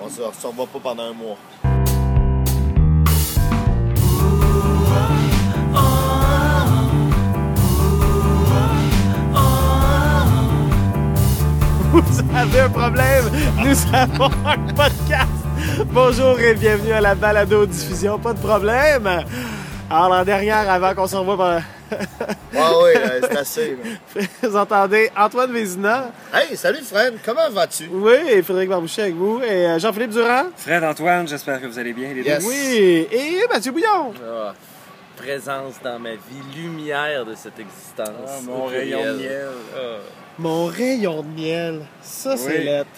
On se revoit pas pendant un mois. Vous avez un problème, nous avons un podcast. Bonjour et bienvenue à la balado diffusion, pas de problème. Alors la dernière, avant qu'on se revoie, pendant- Ah oui, euh, c'est assez. vous entendez Antoine Vézina, Hey, salut Fred, comment vas-tu? oui, et Frédéric Barbouchet avec vous, et euh, Jean-Philippe Durand, Fred Antoine, j'espère que vous allez bien les Yes. deux. oui, et Mathieu Bouillon. Ah, présence dans ma vie, lumière de cette existence. Ah, mon rayon de miel. Ah. Mon rayon de miel, ça c'est lettre.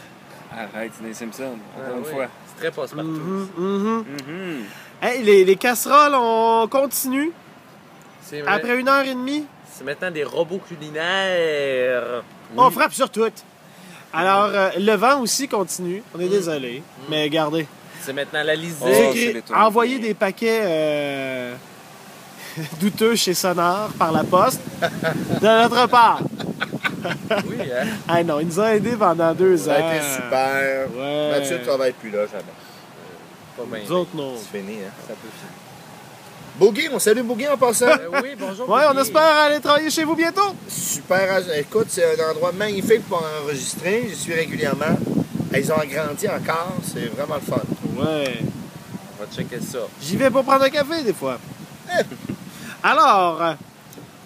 Arrête, c'est des Simpsons, Ah, encore une oui. fois. C'est très passe-partout. Mhm. Hey, les, les casseroles, on continue? Après une heure et demie. C'est maintenant des robots culinaires. On frappe sur tout. Alors, euh, le vent aussi continue. On est désolé. Mais regardez. C'est maintenant la lisée. Oh, écrit envoyer des paquets euh, douteux chez Sonar par la poste de notre part. Oui, hein? Ah non, il nous a aidés pendant deux Ça ans. a été super. Ouais. Mathieu ne travaille plus là, jamais. Pas bien. Nous autres, non. C'est fini, hein? Ça peut finir. Boogie, on salue Boogie en passant. Euh, oui, bonjour. Ouais, on espère aller travailler chez vous bientôt. Super. Écoute, c'est un endroit magnifique pour enregistrer. J'y suis régulièrement. Ils ont agrandi encore. C'est vraiment le fun. Ouais. On va checker ça. J'y vais pour prendre un café des fois. Alors, euh,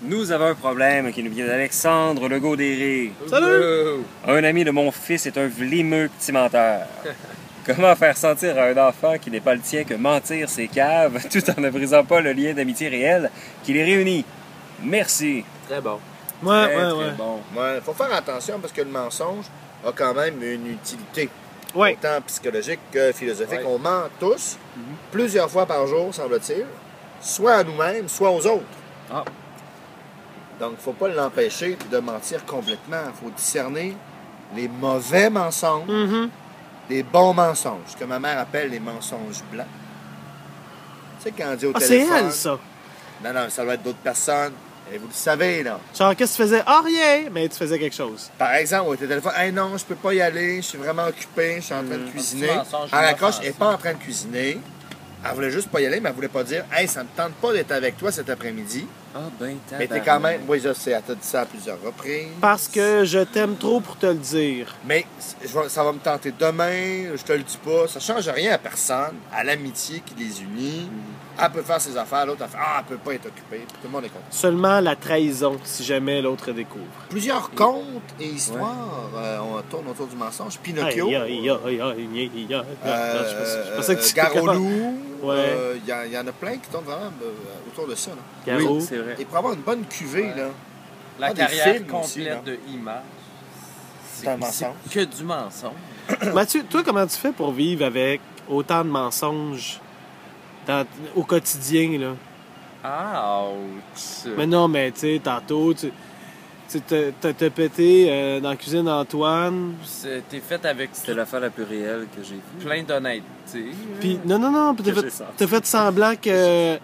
Nous avons un problème qui nous vient d'Alexandre Legaudéré. salut! Un ami de mon fils est un vlimeux petit menteur. Comment faire sentir à un enfant qui n'est pas le tien que mentir c'est cave tout en ne brisant pas le lien d'amitié réel qui les réunit? Merci. Très bon. Ouais, Très, ouais, très ouais. bon. Ouais, faut faire attention parce que le mensonge a quand même une utilité. Ouais. Autant psychologique que philosophique. Ouais. On ment tous, plusieurs fois par jour, semble-t-il, soit à nous-mêmes, soit aux autres. Ah. Donc, il ne faut pas l'empêcher de mentir complètement. Il faut discerner les mauvais mensonges Mhm. Des bons mensonges, ce que ma mère appelle les mensonges blancs. Tu sais, quand on dit au Ah, c'est téléphone... elle, ça. Non, non, ça doit être d'autres personnes. Et vous le savez, là. Genre, qu'est-ce que tu faisais? Ah, rien! Mais tu faisais quelque chose. Par exemple, au téléphone, hey non, je peux pas y aller, je suis vraiment occupé, je suis en train de cuisiner. petit mensonge Elle raccroche, elle n'est pas en train de cuisiner. Elle voulait juste pas y aller, mais elle voulait pas dire, hey, ça me tente pas d'être avec toi cet après-midi. Ah ben, Mais t'es quand même, oui, je sais, elle t'a dit ça à plusieurs reprises. Parce que je t'aime trop pour te le dire. Mais je vais- ça va me tenter demain, je te le dis pas, ça change rien à personne, à l'amitié qui les unit. Elle peut faire ses affaires, l'autre, elle fait, ah, elle peut pas être occupée, puis tout le monde est content. Seulement la trahison, si jamais l'autre découvre. Plusieurs contes et histoires, euh, on tourne autour du mensonge. Pinocchio. Aïe. Euh, Non, je pensais- je pensais que tu Garolou. Ouais. euh, Il y, a- il y en a plein qui tournent vraiment euh, autour de ça. Là. Oui, c'est vrai. Et pour avoir une bonne cuvée, Ouais. là, La Ah, des carrière films complète aussi, de Images. C'est un mensonge. que du mensonge. Mathieu, toi, comment tu fais pour vivre avec autant de mensonges dans- au quotidien, là? Ouch. Mais non, mais tu sais, tantôt, tu t'as- pété euh, dans la cuisine d'Antoine. C'était fait avec C'était l'affaire la plus réelle que j'ai vue. plein d'honnêteté. Puis, non, non, non, t'as fait, semblant que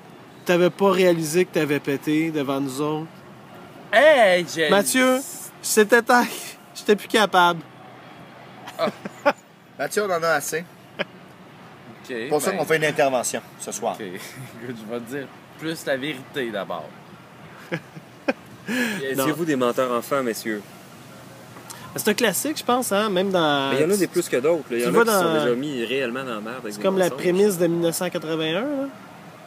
t'avais pas réalisé que t'avais pété devant nous autres. Hey, j'ai... Mathieu, c'était temps. J'étais plus capable. Mathieu, on en a assez. C'est pour ça ben, qu'on fait une intervention ce soir. Ok. Écoute, je vais te dire plus la vérité d'abord. Étiez-vous des menteurs enfants, messieurs? C'est un classique, je pense, hein? Même dans. Mais il y en a des plus que d'autres. Il y en a qui sont déjà mis réellement dans la merde. C'est comme la prémisse de 1981, là.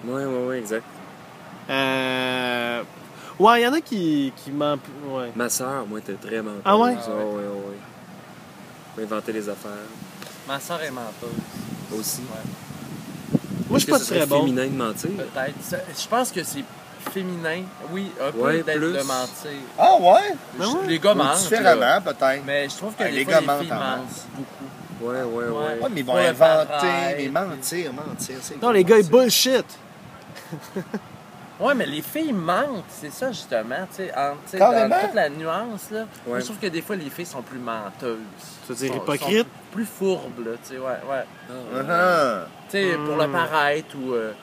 Oui, oui, oui, exact. Euh... Ouais, il y en a qui, qui m'en... Ouais. Ma soeur, moi, était très menteuse. Ah ouais? Ah ouais, ouais, ouais. Inventer les affaires. Ma soeur est menteuse. Aussi. Moi, je suis pas très bon. féminin de mentir? Peut-être. Je pense que c'est féminin. Oui, un peu Ouais, d'être de mentir. Ah ouais? Ah? Les gars mentent. différemment, peut-être. Mais je trouve que Ah, les fois, gars les mentent beaucoup. Ouais, ouais, ouais. Ouais. Ouais, mais ils vont inventer, mais mentir, mentir. Non, les gars, ils bullshit. Ouais, mais les filles mentent, c'est ça justement, tu sais, dans toute la nuance, là. Ouais. je trouve que des fois, les filles sont plus menteuses. Tu veux dire Sont- hypocrite? sont plus fourbes, là, tu sais, ouais, ouais. Ah, Ah, Tu sais, pour le Hmm. paraître ou... Euh,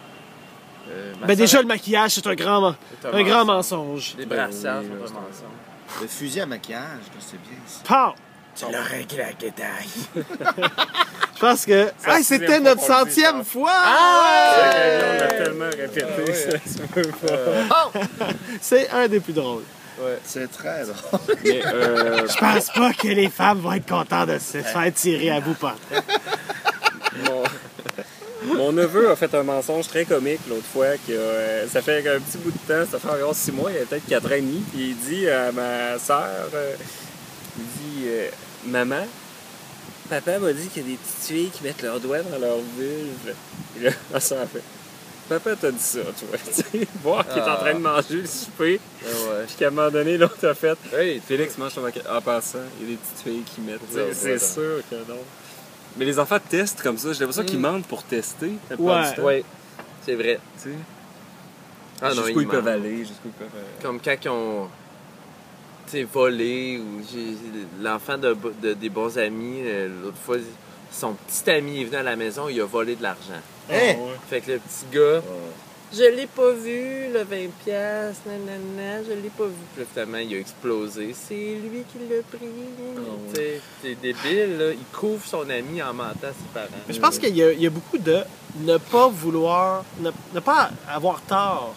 euh, Ben déjà, le maquillage, c'est un grand, un grand mensonge. Les Ben brassières oui, sont un mensonge. Le fusil à maquillage, c'est bien ça. Pow! Tu leur claqué taille. Pense que. Ah, c'était notre centième ça. fois! On Ouais! l'a tellement répété, ça se peut pas. C'est un des plus drôles. C'est très drôle. Mais, euh, Je pense pas que les femmes vont être contentes de se faire tirer à bout par mon... mon neveu a fait un mensonge très comique l'autre fois. Que, euh, ça fait un petit bout de temps, ça fait environ six mois, il y a peut-être quatre ans et demi. Puis il dit à ma soeur, il dit euh, Maman, papa m'a dit qu'il y a des petites filles qui mettent leurs doigts dans leur vulve. Et là, soeur fait Papa t'a dit ça, toi. Tu sais, voir qu'il est en train de manger le souper. Ah ouais. Puis qu'à un moment donné, l'autre a fait Hey, Félix mange ton En passant, il y a des petites filles qui mettent. C'est- sûr que non. Mais les enfants testent comme ça. J'ai l'impression qu'ils Mm. mentent pour tester. Ouais. Ouais, c'est vrai. tu sais? Ah non, jusqu'où ils, ils peuvent aller, jusqu'où ils peuvent. Comme quand ils ont volé ou l'enfant de, de- des bons amis, euh, l'autre fois, son petit ami est venu à la maison, il a volé de l'argent. Hein? ouais. Fait que le petit gars, je l'ai pas vu, le 20$, piastres, nanana, je l'ai pas vu. Puis finalement, il a explosé. C'est lui qui l'a pris. Tu sais, c'est débile, là. Il couvre son ami en mentant à ses parents. Mais je pense qu'il y, a- il y a beaucoup de ne pas vouloir, ne, ne pas avoir tort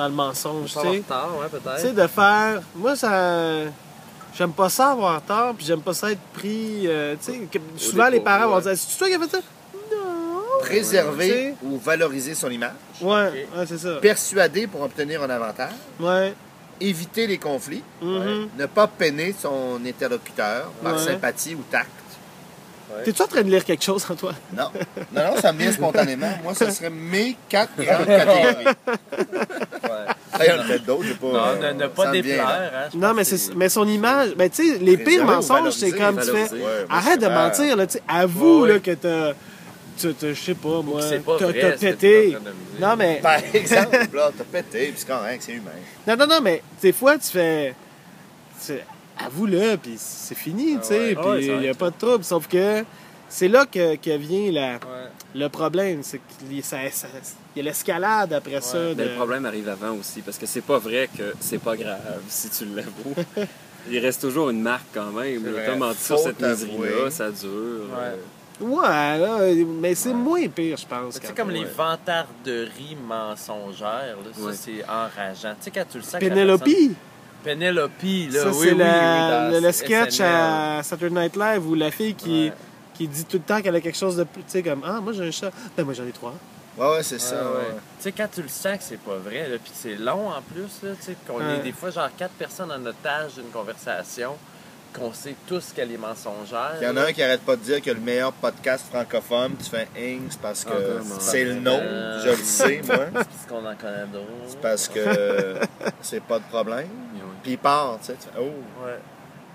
dans le mensonge, tu sais. tort, ouais, Tu sais, peut-être. de faire. Moi, ça. J'aime pas ça avoir tort, puis j'aime pas ça être pris. euh, tu sais, souvent les parents vont dire C'est toi qui as fait ça? Non Préserver ou valoriser son image. Ouais, ouais, c'est ça. Persuader pour obtenir un avantage. Ouais. Éviter les conflits. mhm. Ne pas peiner son interlocuteur par Ouais. sympathie ou tact. T'es-tu en train de lire quelque chose, Antoine? Non. Non, non, ça me vient spontanément. Moi, ce serait mes quatre grandes catégories. Ouais. Il y en a peut-être d'autres, j'ai pas. Non, ne, ne pas déplaire. Hein, Non, mais, c'est, mais son image, ben, tu sais, les pires mensonges, c'est comme tu fais. Ouais, Arrête de mentir, là, tu sais, avoue, Ouais, là, que t'as. Je sais pas, moi. c'est pas T'as, pété. Non, mais. Par exemple, là, t'as pété, puis c'est correct, c'est humain. Non, non, non, mais des fois, tu fais. tu- Avoue-le, puis c'est fini, tu sais, ouais. puis Ah ouais, il ça n'y a pas de trouble. Sauf que c'est là que, que vient la, Ouais. le problème. C'est qu'il y a- ça- ça- il y a l'escalade après ça. Mais le problème arrive avant aussi, parce que c'est pas vrai que c'est pas grave si tu l'avoues. Il reste toujours une marque quand même. C'est menti sur Faut cette niaiserie-là, ça dure. euh, Ouais, là, mais c'est moins pire, je pense. Tu sais, quand comme les vantarderies mensongères, là, ça, Ouais. c'est enrageant. Tu sais, quand tu le sens que la Penelope, là, ça oui, c'est oui, la- oui, le, le sketch SNL. à Saturday Night Live où la fille qui, Ouais. qui dit tout le temps qu'elle a quelque chose de plus. Tu sais, comme Ah, moi j'ai un chat. Ben, moi j'en ai trois. Ouais, ouais, c'est ça. Ouais, ouais. ouais. Tu sais, quand tu le sens que c'est pas vrai, là, puis que c'est long en plus, là, tu sais, qu'on Ouais. est des fois genre quatre personnes en otage d'une conversation, qu'on sait tous qu'elle est mensongère. Il y en a un qui arrête pas de dire que le meilleur podcast francophone, tu fais c'est parce que Ah, c'est le nom, Euh, je le sais, moi. Parce qu'on en connaît d'autres. C'est parce que c'est pas de problème. Puis il part, tu sais. tu fais, Oh. Ouais.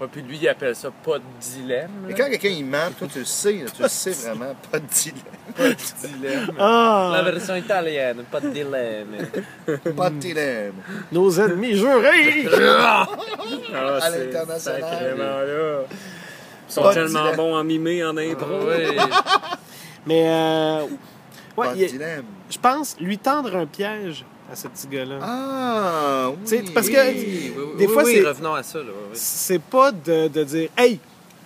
Ouais, puis lui, il appelle ça pas de dilemme. Mais quand quelqu'un il ment, toi tu le sais, là, tu le sais vraiment, pas de dilemme. Pas de dilemme. Ah, La version italienne, pas de dilemme. Pas de dilemme. nos ennemis jurés! Ah, À c'est l'international. là. Ils sont tellement bons en mimé, en impro. oui. Mais, euh, ouais, Pas de il y a- dilemme. je pense lui tendre un piège à ce petit gars-là. Ah, oui. Parce que- Oui, oui, Des oui, fois, oui, c'est- revenons à ça. Là. C'est pas de, de dire Hey,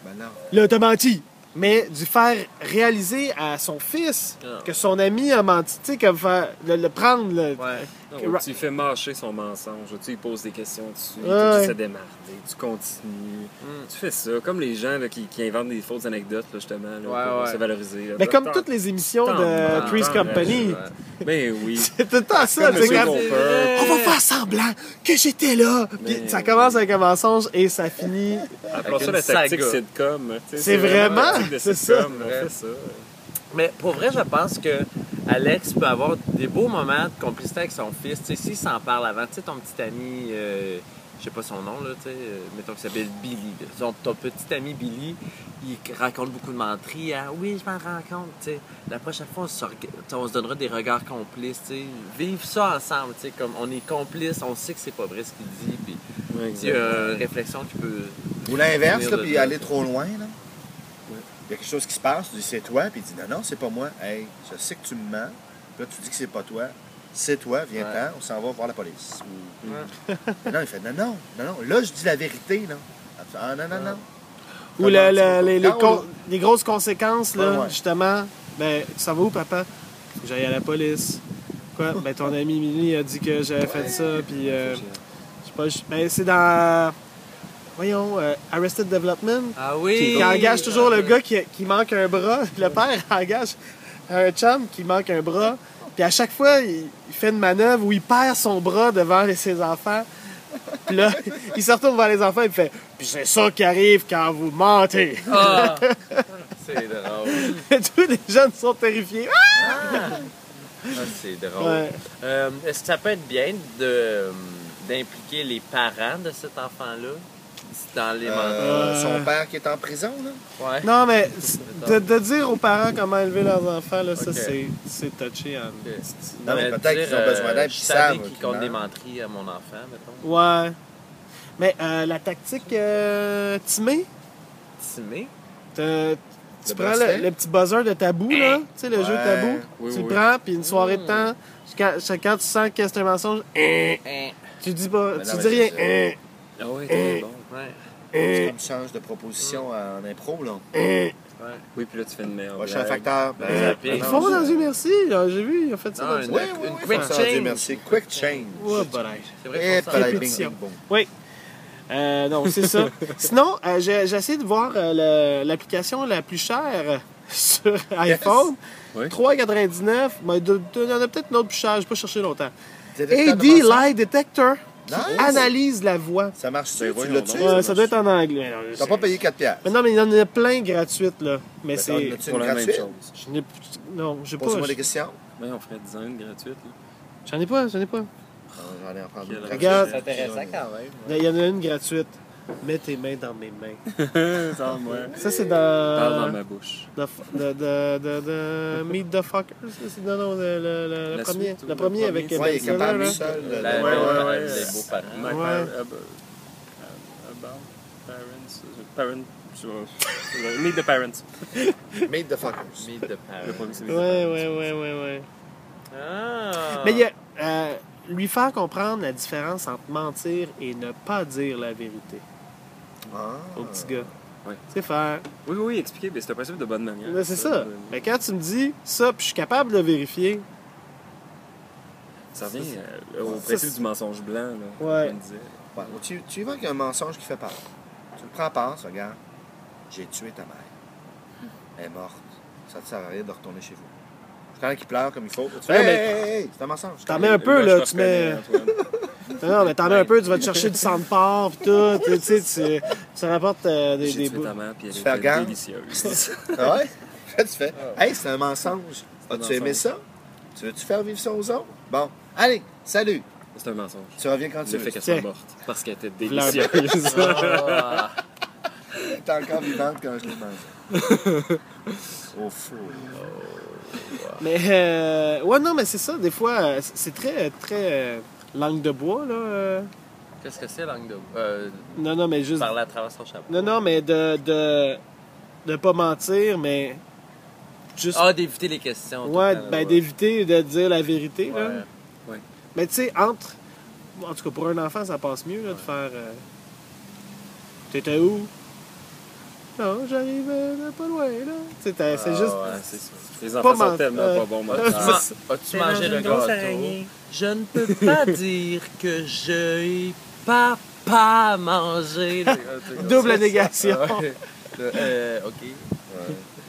Ben non. là, t'as menti! Mais du faire réaliser à son fils Ah. que son ami a menti. Tu sais, comme faire, le, le prendre. le- Ouais. Non, tu fais marcher son mensonge, tu lui poses des questions dessus, Ouais. tu de démarrer, tu continues. Mm. Tu fais ça, comme les gens là, qui, qui inventent des fausses anecdotes, là, justement, là, Ouais, pour ouais. se valoriser. là. Mais comme Tant- toutes les émissions de Three's Company. Ben oui. C'est tout le temps ça. Sais, comme, Gopher. On va faire semblant que j'étais là. Puis Mais- ça commence avec un mensonge et ça finit. Avec ça la tactique saga. sitcom. sais, C'est vraiment- la tactique de c'est sitcom, ça. On fait ça. Mais pour vrai, je pense que Alex peut avoir des beaux moments de complicité avec son fils. Tu sais, s'il s'en parle avant, tu sais, ton petit ami, euh, je sais pas son nom, là, tu sais, euh, mettons qu'il s'appelle Billy. là. Ton, ton petit ami Billy, il raconte beaucoup de menteries. Ah, oui, je m'en rends compte, tu sais. La prochaine fois, on se, on se donnera des regards complices, tu sais. Vivre ça ensemble, tu sais, comme on est complices, on sait que c'est pas vrai ce qu'il dit, puis il y a une réflexion qui peut... Ou l'inverse, puis aller trop loin, là. Il y a quelque chose qui se passe, tu dis c'est toi, puis il dit non, non, c'est pas moi. Hey, je sais que tu me mens. Puis là, tu dis que c'est pas toi. C'est toi, viens-t'en, Ouais. on s'en va voir la police. Ou- Ouais. non, il fait non, non, non, non. Là, je dis la vérité, là. Ah, non, non, non. Ou ça? les, les Quand con- les grosses conséquences, là, justement. Ben, tu s'en vas où, papa? J'aille à la police. Quoi? Ben, ton ami Mini a dit que j'avais fait ça, puis... euh, je sais pas, je- ben, c'est dans... Voyons, euh, Arrested Development. Ah Qui, oui! qui engage toujours le gars qui, qui manque un bras. Le père engage un chum qui manque un bras. Puis à chaque fois, il, il fait une manœuvre où il perd son bras devant ses enfants. Puis là, il se retourne vers les enfants et il fait Puis c'est ça qui arrive quand vous mentez. Ah! c'est drôle. Tous les jeunes sont terrifiés. Ah, c'est drôle. Ouais. Euh, Est-ce que ça peut être bien de, d'impliquer les parents de cet enfant-là? Dans les Euh, Euh. Son père qui est en prison, là? Ouais. Non, mais de, de dire aux parents comment élever leurs enfants, là, ça, c'est, c'est touché. en- Ok. Non, mais Euh, peut-être qu'ils ont besoin d'aide, Je puis savais savent comptent des menteries à mon enfant, mettons. Ouais. Mais euh, la tactique euh, timée, Timé? T'as- Tu Le prends le, le petit buzzer de tabou, là. Tu sais, le jeu de Ouais. tabou. Oui, tu oui, le oui. prends, puis une soirée de Mm. temps, quand, quand tu sens que c'est un mensonge, hein, Hein. tu dis pas, Mais tu non, dis mais rien. c'est hein, Ah oui, très bon. Ouais. C'est comme changes de proposition en impro, là. Ouais. Oui, puis là, tu fais une meilleure Prochain blague. facteur. Ben, Ben, Ils font dans Dieu merci, j'ai vu, ils ont fait ça Non, dans une- Dieu Oui, oui, Une oui, quick change. merci. Quick change. Ouais. C'est vrai bing, boom. Oui. Euh, non, c'est ça. Sinon, euh, j'ai essayé de voir euh, l'application la plus chère sur iPhone. Oui. 3,99. Mais il y en a peut-être une autre plus chère, je pas cherché longtemps. AD. Lie Detector. Analyse la voix. Ça marche-tu? Ben, Tu l'as-tu? Ouais, ça doit être en anglais. Non, T'as sais. pas payé 4 piastres. Mais non, mais il y en a plein gratuites, là. Mais Ben, c'est. as-tu Pour une la même gratuite? chose. Je n'ai Non, j'ai pas. Pose-moi des questions. Oui, on ferait 10 ans une gratuite. là. J'en ai pas, j'en ai pas. Ah, J'en ai en prendre une. Regarde. C'est intéressant quand même. Il y en a une gratuite. Mets tes mains dans mes mains. Sans moi. Ça, c'est Parle dans dans. ma bouche. De, de, de, de, de Meet the Fuckers. ça, C'est non, non, le, le, le, premier. Le le premier avec? Ben Ouais, il est Stiller, Ouais, ouais, ouais. Les beaux-parents. My Ouais. about parents. Meet the parents. Meet the fuckers. Meet the Le parents. premier, c'est Meet the Ouais, Parents. ouais, ouais, ouais, ouais. Ah! Mais il y a. euh, lui faire comprendre la différence entre mentir et ne pas dire la vérité. Au petit gars. Ouais. C'est faire. Oui, oui, oui, expliquer, mais c'est un principe de bonne manière. Mais c'est ça. Mais quand tu me dis ça, puis je suis capable de le vérifier, Ça revient euh, au principe du mensonge blanc, là. Ouais. Ouais, tu, tu y vas avec un mensonge qui fait peur. Tu le prends pas, regarde. J'ai tué ta mère. Elle est morte. Ça te sert à rien de retourner chez vous. Je connais qui pleure comme il faut. Tu fais, Ouais, hey, mais- hey, hey, c'est un mensonge. T'en mets un peu, là, tu mets- non, mais t'en mets un peu, tu vas te chercher du sang de porc, puis tout. Tu sais, tu, tu rapportes euh, des, J'ai des tué bouts. ta mère, puis elle Tu fais était délicieuse. Ah ouais? Là, tu fais, hey, c'est un mensonge. un As-tu aimé mensonge. ça? Tu veux-tu faire vivre ça aux autres? Bon, allez, salut. c'est un mensonge. Tu reviens quand tu Le veux. fait qu'elle Tiens. soit morte. Parce qu'elle était Fleur. délicieuse. Ah. T'es encore vivante quand je l'ai mangé. Au four. Mais, euh, ouais, non, mais c'est ça, des fois, euh, c'est très, très euh, langue de bois, là. euh. Qu'est-ce que c'est, langue de. Euh, Non, non, mais juste. parler à travers son chapeau. Non, non, mais de, de, de pas mentir, mais juste. Ah, d'éviter les questions. ouais, temps, ben d'éviter de dire la vérité, là. Ouais. Mais tu sais, entre. En tout cas, pour un enfant, ça passe mieux, là, de faire. euh, T'étais où? Non, j'arrive euh, pas loin, là. Tu sais, t'as- c'est Ah, juste. ouais. C'est ça. Les enfants Pas sont men- tellement euh, pas bons euh, maintenant. As-tu mangé le gâteau? Je ne peux pas dire que je n'ai pas pas mangé. Double négation. Ah ouais. Le- euh, OK.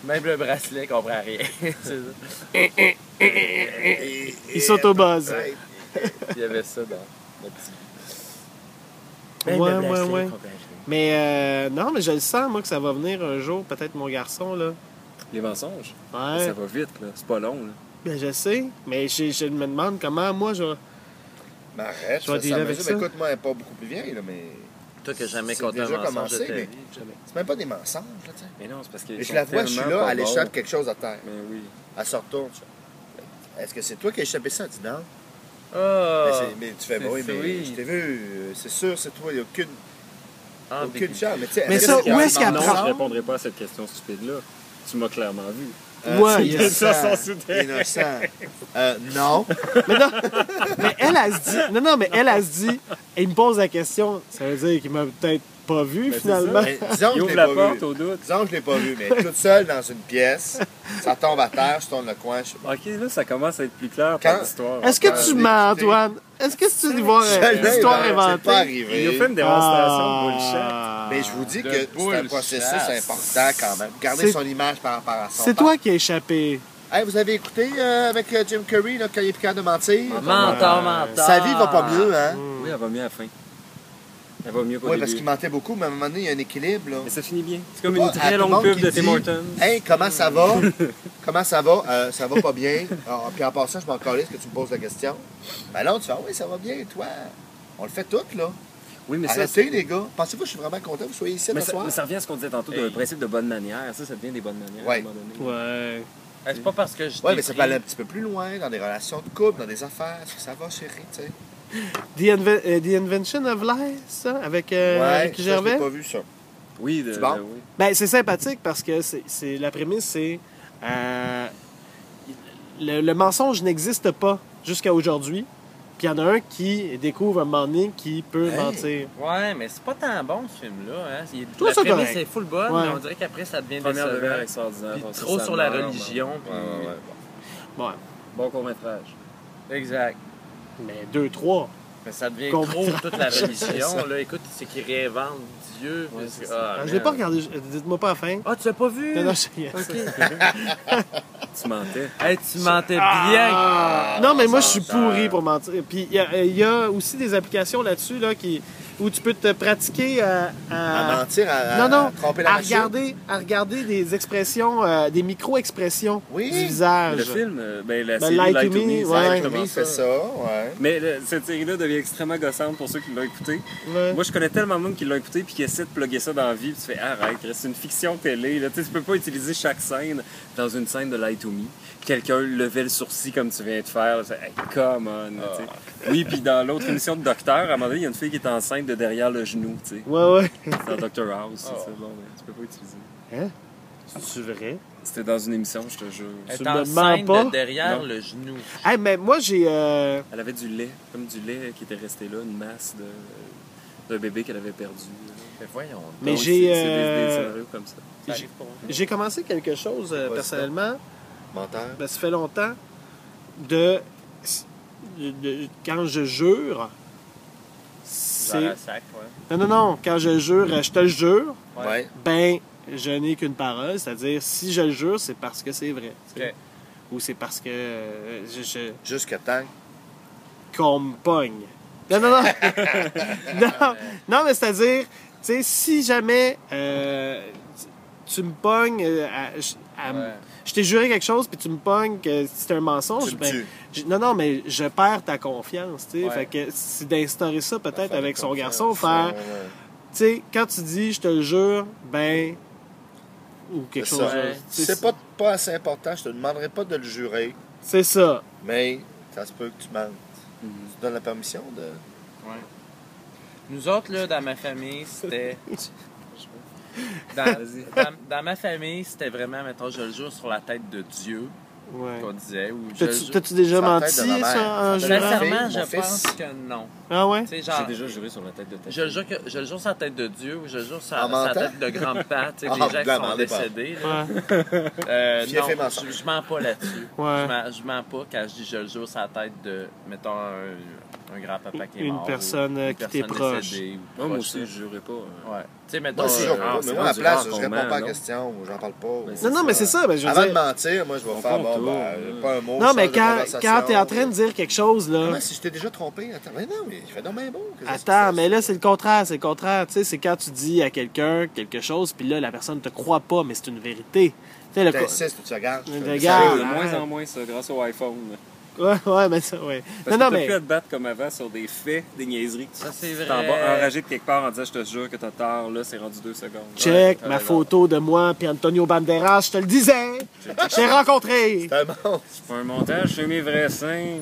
Même le bracelet comprend rien. C'est ça. Il s'auto-buzz. Ouais. Il y avait ça dans le petit. Ouais, Même le ouais, bracelet ouais. Mais euh, non, mais je le sens, moi, que ça va venir un jour, peut-être mon garçon, là. Les mensonges, Ouais. ça va vite, là. C'est pas long, là. Ben, je sais, mais je, je me demande comment, moi, je. Mais arrête, Tu vas ça, avec ça? Mais Écoute, moi, elle n'est pas beaucoup plus vieille, là, mais Toi qui n'as jamais compté un déjà mensonge commencé, de ta mais- vie. Jamais. c'est même pas des mensonges, là, tu sais. Mais non, c'est parce que. Et je la vois, je suis là, elle échappe quelque chose à terre. Mais oui. Elle se retourne. Est-ce que c'est toi qui as échappé ça? Dit non. Ah! Mais, c'est- mais tu fais, oui, mais oui. je t'ai vu, euh, c'est sûr, c'est toi, il n'y a aucune, aucune mais- chance. Mais, ça, qu'il y a où est-ce qu'elle Non, mensonge? je répondrai pas à cette question stupide-là. Tu m'as clairement vu. Euh, Ouais, il innocent. Innocent. Euh, non. Mais non, mais elle, elle se dit. Non, non, mais elle, elle se dit. Elle me pose la question. Ça veut dire qu'il m'a peut-être pas vu, Ben, finalement. Mais disons que je ouvre l'ai la pas porte vu. au doute. Disons que je l'ai pas vu, mais toute seule dans une pièce, ça tombe à terre, je tourne le coin, je sais pas. Ok, là, ça commence à être plus clair Quand- par l'histoire. Est-ce que tu mens. Antoine? Est-ce que tu dis voir Je une l'ai, histoire ben, C'est inventée? pas Il nous arrivé. fait une démonstration Ah. de bullshit. Mais je vous dis De que c'est un bullshit. processus important quand même. Garder C'est- son image par rapport à son C'est père. toi qui as échappé. Hey, vous avez écouté euh, avec euh, Jim Curry là, quand il est plus capable de mentir? Menteur, menteur. Sa vie va pas mieux, hein? Oui, elle va mieux à la fin. Elle va mieux qu'au Oui, parce qu'il mentait beaucoup, mais à un moment donné, il y a un équilibre. Là. Mais ça finit bien. C'est comme une très le longue pub de dit, Tim Hortons. Hey, comment ça va? comment ça va? Euh, ça va pas bien. Puis en passant, je m'en calisse que tu me poses la question. Ben là, tu fais, ah oui, ça va bien, toi. On le fait tout, là. Oui, mais ça, Arrêtez, les gars. Pensez-vous que je suis vraiment content que vous soyez ici mais ce ça, soir? mais ça revient à ce qu'on disait tantôt Hey. d'un principe de bonne manière. Ça, ça devient des bonnes manières. Ouais. à un moment donné. Ouais. C'est pas parce que je Oui, t'ai mais ça peut aller un petit peu plus loin, dans des relations de couple, dans des affaires. Est-ce que ça va, chérie, tu sais? The, Inve- euh, The Invention of Life, ça, avec euh, ouais, Ricky ça, je Gervais? pas vu, ça. Oui, de, C'est bon? de- oui. Ben, c'est sympathique parce que c'est, c'est- la prémisse, c'est euh, le, le mensonge n'existe pas jusqu'à aujourd'hui. Puis il y en a un qui découvre un moment donné qui peut Hey. mentir. Ouais, mais c'est pas tant bon ce film-là. Hein. Il- Toi, la ça prémisse correct. est full bonne, Ouais. mais on dirait qu'après ça devient Première extraordinaire. Trop sur la religion. Ouais, puis- ouais, ouais. Bon, Bon court-métrage. Exact. Mais deux, trois. Mais ça devient Qu'on- trop toute la religion. Là. Écoute, c'est qu'ils réinventent Dieu. Ouais, ah, Ah, je l'ai man. pas regardé, dites-moi pas la fin. Ah, tu l'as pas vu? Non, non, je- Ok. Tu mentais. Hey, tu mentais bien. Ah! non, mais moi, je suis pourri pour mentir. Puis il y, y a aussi des applications là-dessus là, qui, où tu peux te pratiquer à, à- À mentir, à, à- non, non, à tromper la à machine. regarder, à regarder des expressions, euh, des micro-expressions Oui. du visage. Le film, euh, ben, la Ben, série to Lie to Me, ouais. fait ça, ouais. Mais le- cette série-là devient extrêmement gossante pour ceux qui l'ont écouté. Ouais. Moi, je connais tellement de monde qui l'ont écouté puis qui essaie de plugger ça dans la vie. Puis tu fais arrête, c'est une fiction télé. Là. Tu peux pas utiliser chaque scène dans une scène de Lie to Me. Quelqu'un levait le sourcil comme tu viens de faire. là, tu fais, hey, come on. sais. Oui, puis dans l'autre émission de Docteur, à un moment donné, il y a une fille qui est enceinte de derrière le genou. tu sais. Ouais, ouais. C'est dans Doctor House. c'est Oh. ça. Bon, ben, tu peux pas utiliser. Hein? C'est vrai? C'était dans une émission, je te jure. Elle Tu est me enceinte mens pas? de derrière Non. le genou. Hey, mais moi, j'ai. euh, Elle avait du lait, comme du lait qui était resté là, une masse de- d'un bébé qu'elle avait perdu. Mais voyons. Mais j'ai, c'est- c'est des- des, euh, scénarios comme ça. J'ai commencé quelque chose euh, personnellement. Menteur. Ben, ça fait longtemps. De, de- Quand je jure. C'est. un sac, ouais. Non, non, non. Quand je jure, je te le jure. Ouais. Ben, je n'ai qu'une parole. C'est-à-dire, si je le jure, c'est parce que c'est vrai. Ou c'est parce que. euh, je- je, Jusqu'à temps. qu'on me pogne. Non, non, non. non, non, mais c'est-à-dire, tu sais, si jamais euh, tu me pognes, euh, à- à- Ouais. je t'ai juré quelque chose, puis tu me pognes que c'est un mensonge, ben, je- non, non, mais je perds ta confiance, tu sais. Ouais. Fait que c'est d'instaurer ça peut-être avec son garçon, faire, ouais, ouais. tu sais, quand tu dis je te le jure, ben, ou quelque chose. Ouais. C'est pas, pas assez important, je te demanderai pas de le jurer, C'est ça. mais ça se peut que tu mentes. Mhm. Tu donnes la permission de. Nous autres, là, dans ma famille, c'était. Dans, Vas-y. dans, dans ma famille, c'était vraiment, mettons, je le jure sur la tête de Dieu, Ouais. qu'on disait. Ou je le T'as-tu déjà Sur la menti ça, en Sincèrement, je fils. pense que non. Ah ouais? J'ai déjà juré sur la tête de ta je le jure, que, je le jure sur la tête de Dieu ou je le jure sur, la tête de grand-père, tu sais, Ah, des gens qui sont décédés. Là. Ouais. Euh, non, je, je mens pas là-dessus. Ouais. Je, mens, je mens pas quand je dis je le jure sur la tête de, mettons, un, un grand-papa qui est Une mort. personne, ou euh, une qui t'est personne proche. ou Moi, aussi, je jurais pas. euh. Ouais. Tu sais, mettons. Moi aussi, je euh, jure pas, ah, mais moi, à la place, je réponds pas à la non? question, j'en parle pas. Ben, Non, non, mais c'est ça. Ben, je veux Avant dire- de mentir, moi, je vais On faire, bon, ben, pas un mot. Non, mais quand, quand t'es en train de dire quelque chose, là. Comment si je t'ai déjà trompé? Attends, mais non, mais il fait donc bien que Attends, mais là, c'est le contraire. C'est le contraire. Tu sais, c'est quand tu dis à quelqu'un quelque chose, puis là, la personne ne te croit pas, mais c'est une vérité. Tu sais, le. T'insistes, tu regardes. Mais fais- regarde. De moins en moins ça, grâce au iPhone. Ouais, ouais, mais ça, ouais. Parce non, non, que mais. plus à te battre comme avant sur des faits, des niaiseries. que tu Ça, c'est t'en vrai. vas enragé de quelque part en disant je te jure que t'as tort, là c'est rendu deux secondes. Check ma photo de moi puis Antonio Banderas, je te le disais. Je t'ai rencontré. C'est un monstre. C'est pas un montage, c'est mes vrais seins.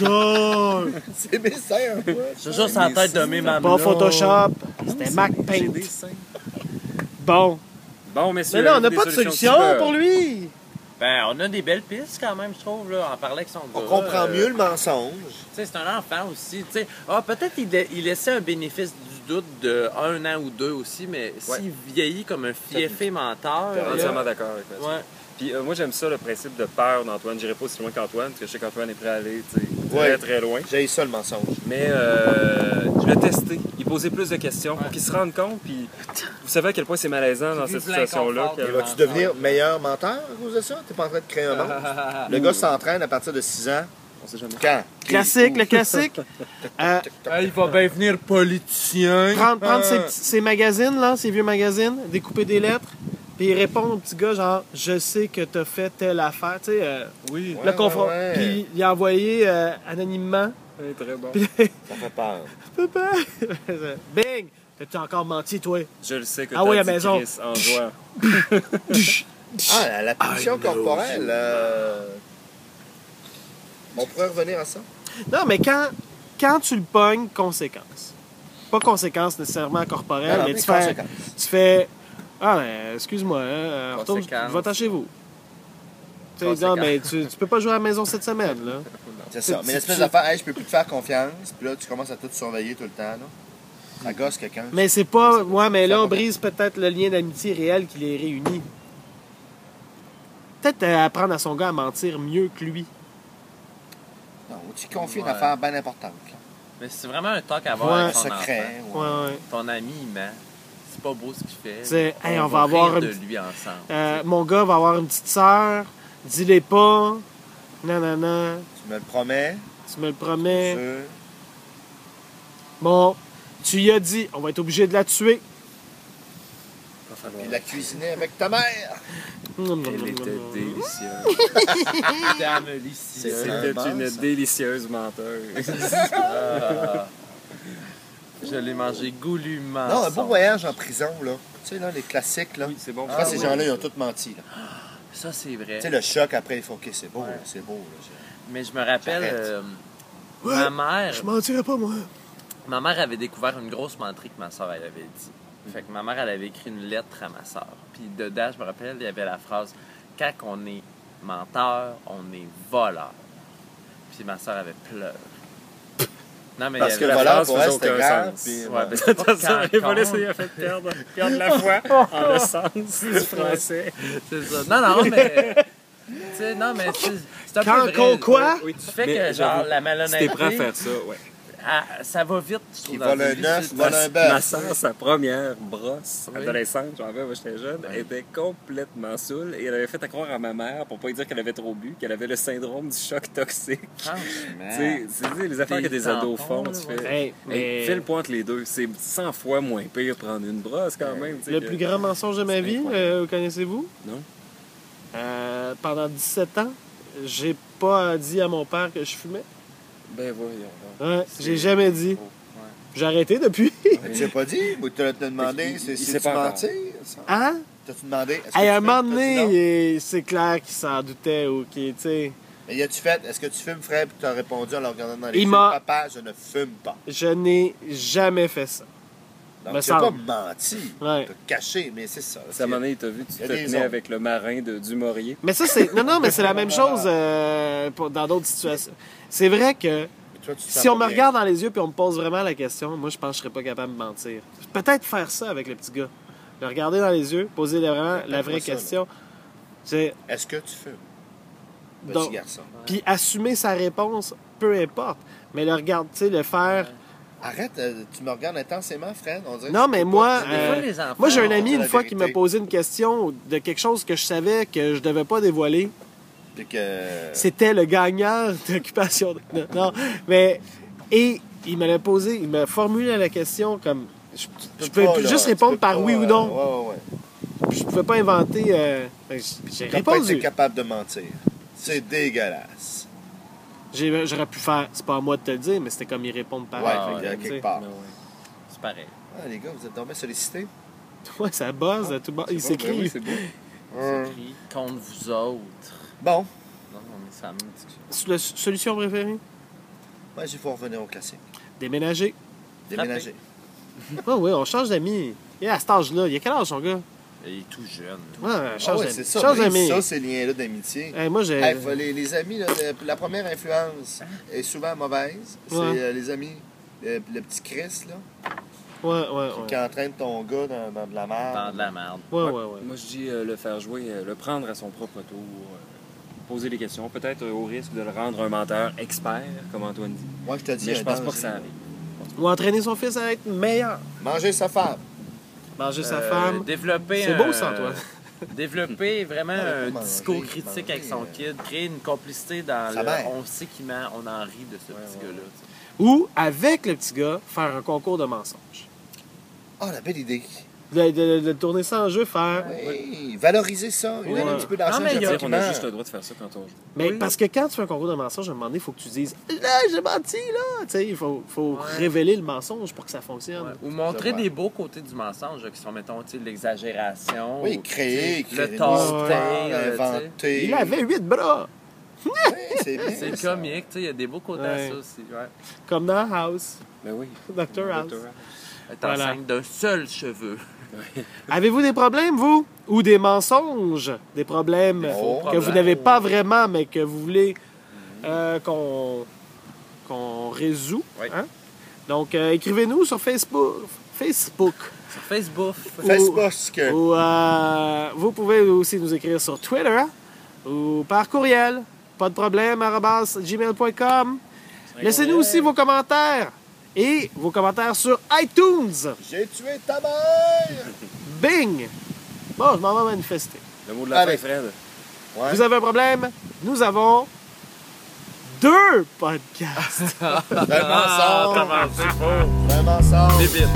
Genre, C'est mes seins, un peu. Je te jure sur la tête de mes mamans. pas Photoshop. C'était Mac Paint. Bon. Bon, messieurs. Mais là, on n'a pas de solution pour lui. Ben, on a des belles pistes quand même, je trouve. Là. On parlait avec son On gars, comprend euh, mieux le mensonge. Tu sais, c'est un enfant aussi. Tu sais, ah, peut-être il, il laissait un bénéfice du doute de un an ou deux aussi, mais s'il vieillit comme un fiefé menteur, Je suis entièrement d'accord avec Mathieu. ouais. Puis euh, moi, j'aime ça, le principe de peur d'Antoine. J'irai pas aussi loin qu'Antoine, parce que je sais qu'Antoine est prêt à aller très, Ouais. très loin. J'ai ça le mensonge. Mais euh, je l'ai testé. Il posait plus de questions pour qu'il se rende compte. Puis vous savez à quel point c'est malaisant dans cette situation-là. Et vas-tu devenir meilleur menteur à cause de ça? T'es pas en train de créer un monstre? Le gars s'entraîne à partir de 6 ans. On sait jamais. Quand? Classique, le classique. Euh, Ah, il va bien venir politicien. prendre prendre ses, petits- ses magazines, là, ses vieux magazines, découper des lettres, puis répondre au petit gars, genre, je sais que t'as fait telle affaire, tu sais. euh, Oui. le Ouais, confront- ouais, ouais. Puis il a envoyé euh, anonymement. Ouais, très bon. Ça fait peur. Papa! Bing! T'as-tu encore menti, toi? Je le sais que Ah oui, t'as à dit maison. Chris en. Ah, la, la punition corporelle. euh, On pourrait revenir à ça. Non, mais quand, quand tu le pognes, conséquence. Pas conséquence nécessairement corporelle, Non, mais mais tu fais, tu fais. Ah, ben, excuse-moi, hein, euh, retourne, va-t'en chez vous. Non, mais tu, tu peux pas jouer à la maison cette semaine, là. C'est ça. Tu- Mais l'espèce d'affaire, hey, je peux plus te faire confiance. Puis là, tu commences à tout surveiller tout le temps. Là. Ça gosse quelqu'un. Mais c'est pas. Ouais, mais là, on brise peut-être le lien d'amitié réel qui les réunit. Peut-être euh, apprendre à son gars à mentir mieux que lui. Non, tu confies une affaire bien importante. là. Mais c'est vraiment un talk à avoir Ouais. avec ton Secret. enfant. Ouais, ouais. ouais. Ton ami, il ment. C'est pas beau ce qu'il fait. C'est, hey, on va avoir rire de lui ensemble. Euh, mon gars va avoir une petite sœur. Dis-les pas. Non, non, non. Tu me le promets? Tu me le promets. Bon, tu y as dit, on va être obligé de la tuer. Va falloir. Puis la cuisiner avec ta mère. Elle était délicieuse. Dame. C'était une délicieuse menteuse. Ah. Je l'ai mangé goulûment. Non, un beau voyage en prison, là. Tu sais, là, les classiques, là. Oui, c'est bon. Je pense que Ah, ces oui. gens-là, ils ont tous menti, là. Ça, c'est vrai. Tu sais, le choc après, ils font, OK, c'est beau, Ouais. c'est beau. Là, Mais je me rappelle, euh, Ouais. ma mère, Je mentirais pas, moi. ma mère avait découvert une grosse menterie que ma soeur elle avait dit. Fait que ma mère, elle avait écrit une lettre à ma soeur. Puis dedans, je me rappelle, il y avait la phrase Quand on est menteur, on est voleur. Puis ma soeur avait pleuré. Non, mais Parce il que la voleur, phrase pour elle, c'était aucun grave. sens. Puis, Ouais, mais Ça, quand les volets, on- ça lui a fait perdre, perdre la foi en le sens du français. C'est ça. Non, non, mais. tu sais, non, mais c'est c'est un Quand peu. vrai. quoi? Oui, tu fais Mais que, genre, la Si malhonnêteté. t'es prêt à faire ça, ouais. Ah, ça va vite, je trouve. Qui vole la un vie. œuf, C'est- vole un bœuf. Ma soeur, sa première brosse Oui. adolescente, j'en avais, moi j'étais jeune, était complètement saoule et elle avait fait à croire à ma mère, pour pas lui dire qu'elle avait trop bu, qu'elle avait le syndrome du choc toxique. Sais, c'est les affaires que des ados font, tu fais. Hey, Hey, mais fais le point entre les deux. C'est 100 fois moins pire prendre une brosse quand même. le que- plus grand mensonge de ma vie, euh, connaissez-vous? Non? Euh, pendant 17 ans, j'ai pas dit à mon père que je fumais. Ben voyons. Ouais, j'ai jamais dit. Oh, J'ai arrêté depuis. Mais Tu l'as pas dit? Ou tu l'as demandé? Il- C'est sait tu mentir? ça? Hein? T'as-tu demandé? Hey, à un moment donné, c'est clair qu'il s'en doutait ou qu'il, tu sais. Mais y a-tu fait? Est-ce que tu fumes, frère? Puis tu as répondu en le regardant dans les Il yeux. m'a- Papa, je ne fume pas. Je n'ai jamais fait ça. Donc, tu n'as pas menti. Ouais. Tu as caché, mais c'est ça. Ça, moment donné, t'as vu, tu te tenais avec le marin de, du Maurier. Mais ça, c'est. Non, non, mais c'est la même chose euh, pour- dans d'autres situations. C'est vrai que toi, tu si on me bien. regarde dans les yeux puis on me pose vraiment la question, moi, je pense que je serais pas capable de mentir. Peut-être faire ça avec le petit gars. Le regarder dans les yeux, poser la, vraiment, la vraie ça, question. C'est. Est-ce que tu fumes? Petit Donc, garçon? puis assumer sa réponse, peu importe. Mais le regarder, tu sais, le faire. Arrête, euh, tu me regardes intensément, Fred. On dirait que Non, tu mais moi, euh, les enfants. Moi, j'ai un ami une fois qui m'a posé une question de quelque chose que je savais que je devais pas dévoiler. Que... C'était le gagnant d'occupation. de- Non, mais. Et il l'a posé, il m'a formulé la question comme. Je, Tu pouvais pas, plus là, juste tu répondre par pas, oui ou euh, non. Ouais, ouais, ouais. Je pouvais pas inventer. euh, J'ai j'ai répondu. capable de mentir. C'est dégueulasse. J'aurais pu faire. C'est pas à moi de te le dire, mais c'était comme y répondre Ouais, pareil. Fait tu quelque part. Ouais. C'est pareil. Ah, les gars, vous êtes tombés sollicités? Ouais, ça buzz à tout bas. Il oui, s'écrit. c'est beau. Hum. Écrit contre vous autres. Bon, Non, mais c'est la même discussion. La solution préférée? Moi, il faut revenir au classique. Déménager. Déménager. Ah oui, on change d'amis. Et à cet âge-là, il y a quel âge son gars? Il est tout jeune. Ouais, Ah ouais, c'est ça. Brise ça, ces liens-là d'amitié. Hey, moi, j'ai. Hey, les, les amis, là, la première influence est souvent mauvaise. C'est Ouais. euh, les amis, le, le petit Chris, là. Ouais, ouais, Qui ouais. entraîne ton gars dans, dans de la merde. Dans de la merde. Ouais, ouais, Ouais. ouais. Moi, je dis euh, le faire jouer, euh, le prendre à son propre tour, euh, poser des questions, peut-être euh, au risque de le rendre un menteur expert, comme Antoine dit. Moi, je te dis. Mais je pense pas que ça arrive. Ou entraîner son fils à être meilleur. Manger sa femme. Manger sa Euh, femme. Développer C'est un- beau, ça, Antoine. Développer vraiment un Manger, discours critique avec son manger, kid, créer une complicité dans le. On sait qu'il ment, on en rit de ce Ouais, petit ouais, gars-là. Ou, avec le petit gars, faire un concours de mensonges. Ah, la belle idée. De, de- de tourner ça en jeu, faire. Oui, valoriser ça. Il Ouais. un petit peu d'argent Non, mais C'est-à-dire qu'on a juste le droit de faire ça quand on joue. Mais Oui. parce que quand tu fais un concours de mensonges, à un moment donné, il faut que tu dises Là, j'ai menti, là. Tu sais, il faut, faut Ouais. révéler le mensonge pour que ça fonctionne. Ouais. Ou montrer des beaux côtés du mensonge, là, qui sont, mettons, tu sais, l'exagération. Oui, ou, créer, tu sais, créer le histoires, euh, inventer. Il avait huit bras, Oui, c'est comique, tu sais, il y a des beaux côtés Ouais. à ça aussi. Ouais. comme dans House, Ben oui. Dr. House. Dr. Être Voilà. enceinte d'un seul cheveu. Avez-vous des problèmes, vous? Ou des mensonges? Des problèmes que vous n'avez pas vraiment, mais que vous voulez euh, qu'on qu'on résout Oui. hein? Donc, euh, écrivez-nous sur Facebook. Facebook. Sur Facebook. Facebook. Ou euh, vous pouvez aussi nous écrire sur Twitter ou par courriel. Pas de problème, gmail.com. Laissez-nous aussi vos commentaires et vos commentaires sur iTunes. J'ai tué ta mère. Bing! Bon, je m'en vais manifester. Le mot de la Allez. fin, Fred. Ouais. Vous avez un problème? Nous avons deux podcasts. Ah, mensonge. comment c'est faux. Un mensonge. Débile.